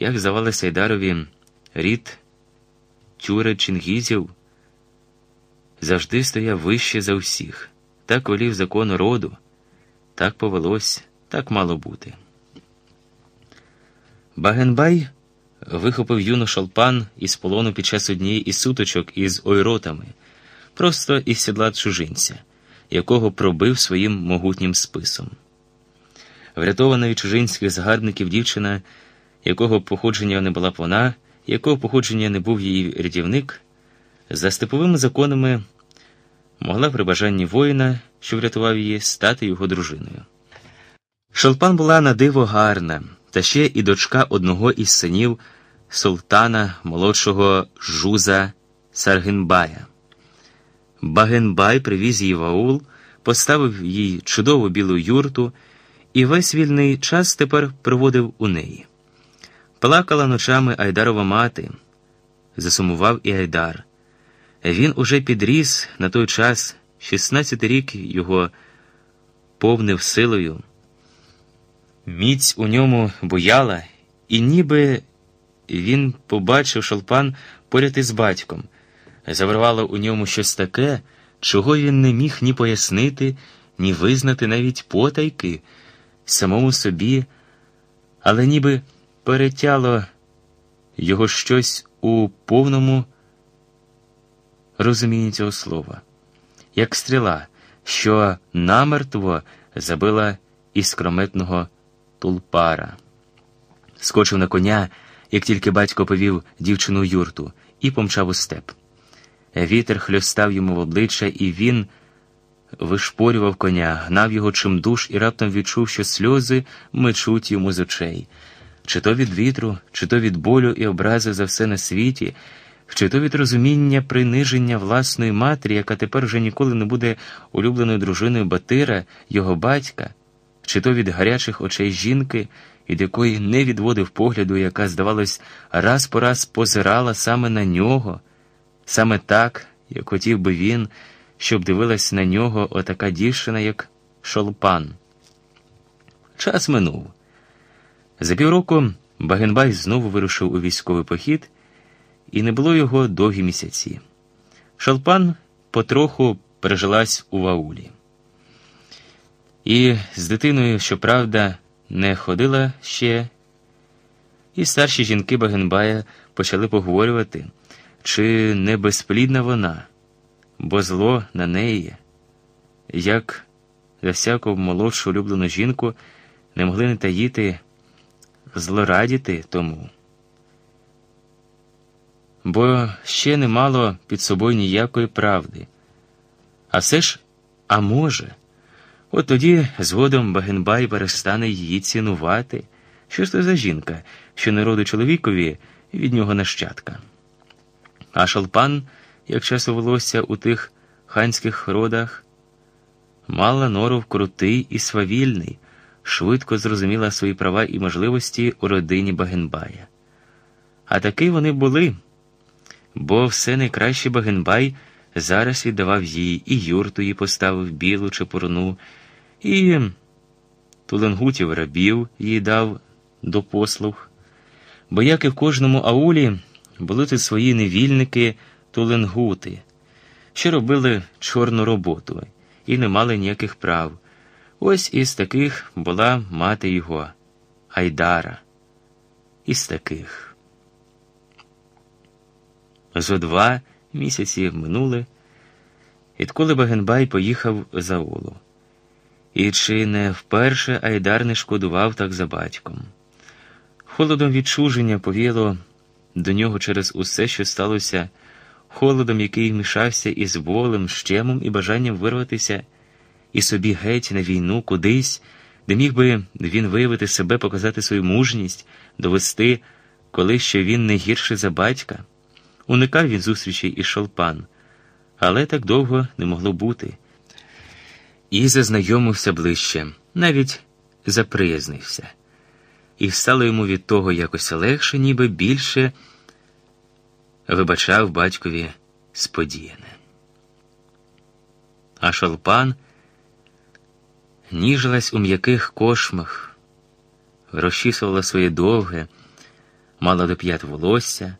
як здавалося Айдарові, рід тюре Чингізів завжди стояв вище за всіх. Так волів закон роду, так повелось, так мало бути. Багенбай вихопив юну шалпан із полону під час однієї із суточок із ойротами, просто із сідла чужинця, якого пробив своїм могутнім списом. Врятована від чужинських згарбників дівчина, якого походження не була вона, якого походження не був її рятівник, за степовими законами могла при бажанні воїна, що врятував її, стати його дружиною. Шалпан була на диво гарна, та ще і дочка одного із синів султана молодшого жуза Саргенбая. Багенбай привіз її в аул, поставив їй чудову білу юрту і весь вільний час тепер проводив у неї. Плакала ночами Айдарова мати, засумував і Айдар. Він уже підріс на той час, 16 рік його повнив силою. Міць у ньому бояла, і ніби він побачив шалпан поряд із батьком. Завирвало у ньому щось таке, чого він не міг ні пояснити, ні визнати навіть потайки самому собі, але ніби перетяло його щось у повному розумінні цього слова, як стріла, що намертво забила іскрометного тулпара. Скочив на коня, як тільки батько повів дівчину юрту, і помчав у степ. Вітер хльостав йому в обличчя, і він вишпорював коня, гнав його чимдуж і раптом відчув, що сльози мечуть йому з очей. Чи то від вітру, чи то від болю і образи за все на світі, чи то від розуміння приниження власної матері, яка тепер вже ніколи не буде улюбленою дружиною Батира, його батька, чи то від гарячих очей жінки, від якої не відводив погляду, яка, здавалось, раз по раз позирала саме на нього, саме так, як хотів би він, щоб дивилась на нього отака дівчина, як шолпан. Час минув. За півроку Багенбай знову вирушив у військовий похід, і не було його довгі місяці. Шалпан потроху пережилась у Ваулі. І з дитиною, щоправда, не ходила ще, і старші жінки Багенбая почали поговорювати, чи не безплідна вона, бо зло на неї, як за всяку молодшу улюблену жінку не могли не таїти, злорадіти тому. Бо ще не мало під собою ніякої правди. А все ж, а може. От тоді згодом Багенбай перестане її цінувати. Що ж це за жінка, що не родить чоловікові від нього нащадка? А шалпан, як часу волосся у тих ханських родах, мала норов крутий і свавільний, швидко зрозуміла свої права і можливості у родині Багенбая. А таки вони були, бо все найкраще Багенбай зараз віддавав їй і юрту їй поставив білу чепурну, і туленгутів рабів їй дав до послуг. Бо як і в кожному аулі були тут свої невільники туленгути, що робили чорну роботу і не мали ніяких прав. Ось із таких була мати його, Айдара. Із таких. Зо два місяці минули, відколи Багенбай поїхав за Олу. І чи не вперше Айдар не шкодував так за батьком? Холодом відчуження повіло до нього через усе, що сталося, холодом, який мішався із болем, щемом і бажанням вирватися і собі геть на війну кудись, де міг би він виявити себе, показати свою мужність, довести, коли ще він не гірший за батька. Уникав він зустрічей із шолпан, але так довго не могло бути. І зазнайомився ближче, навіть заприязнився, і стало йому від того якось легше, ніби більше вибачав батькові сподіяне. А шолпан ніжилась у м'яких кошмах, розчісувала своє довге, мала до п'ят волосся,